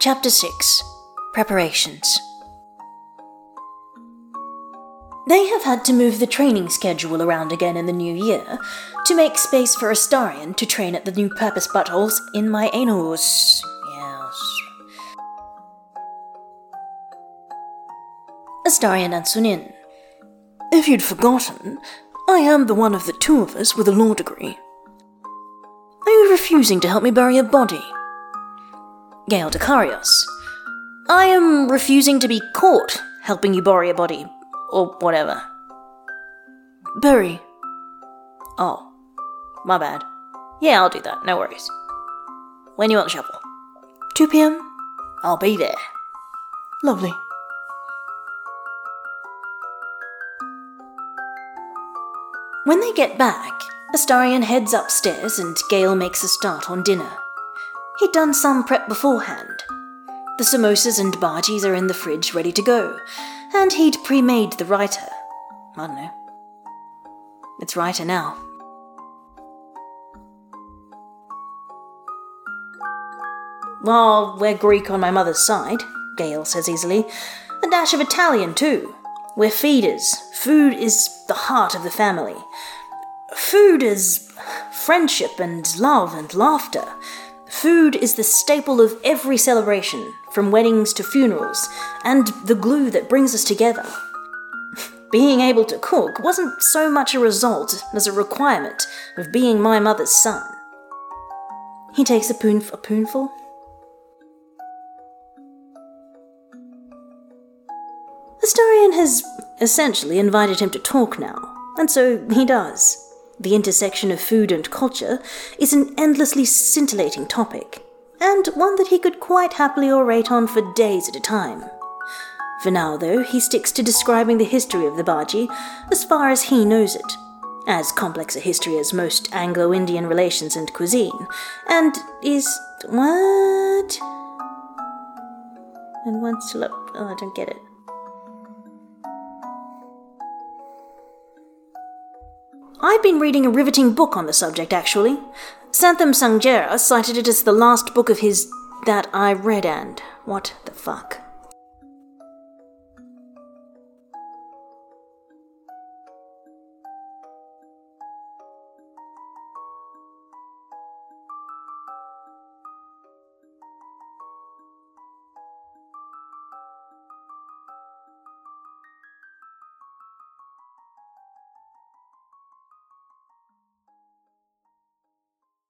Chapter 6 Preparations. They have had to move the training schedule around again in the new year to make space for Astarion to train at the new purpose buttholes in my anus. Yes. Astarion and Sunin. If you'd forgotten, I am the one of the two of us with a law degree. Are you refusing to help me bury a body? Gale Dekarios. I am refusing to be caught helping you bury a body, or whatever. Bury. Oh, my bad. Yeah, I'll do that, no worries. When you want the shovel? 2 pm? I'll be there. Lovely. When they get back, Astarion heads upstairs and Gale makes a start on dinner. He'd done some prep beforehand. The samosas and bhajis are in the fridge ready to go, and he'd pre made the raita. I don't know. It's raita now. Well, we're Greek on my mother's side, Gale says easily. A dash of Italian, too. We're feeders. Food is the heart of the family. Food is friendship and love and laughter. Food is the staple of every celebration, from weddings to funerals, and the glue that brings us together. Being able to cook wasn't so much a result as a requirement of being my mother's son. He takes a, poon- a spoonful. Astarion has essentially invited him to talk now, and so he does. The intersection of food and culture is an endlessly scintillating topic, and one that he could quite happily orate on for days at a time. For now, though, he sticks to describing the history of the Bhaji as far as he knows it, as complex a history as most Anglo Indian relations and cuisine, and is. what? And wants to look. Oh, I don't get it. I've been reading a riveting book on the subject, actually. Sathnam Sanghera cited it as the last book of his that I read, and what the fuck.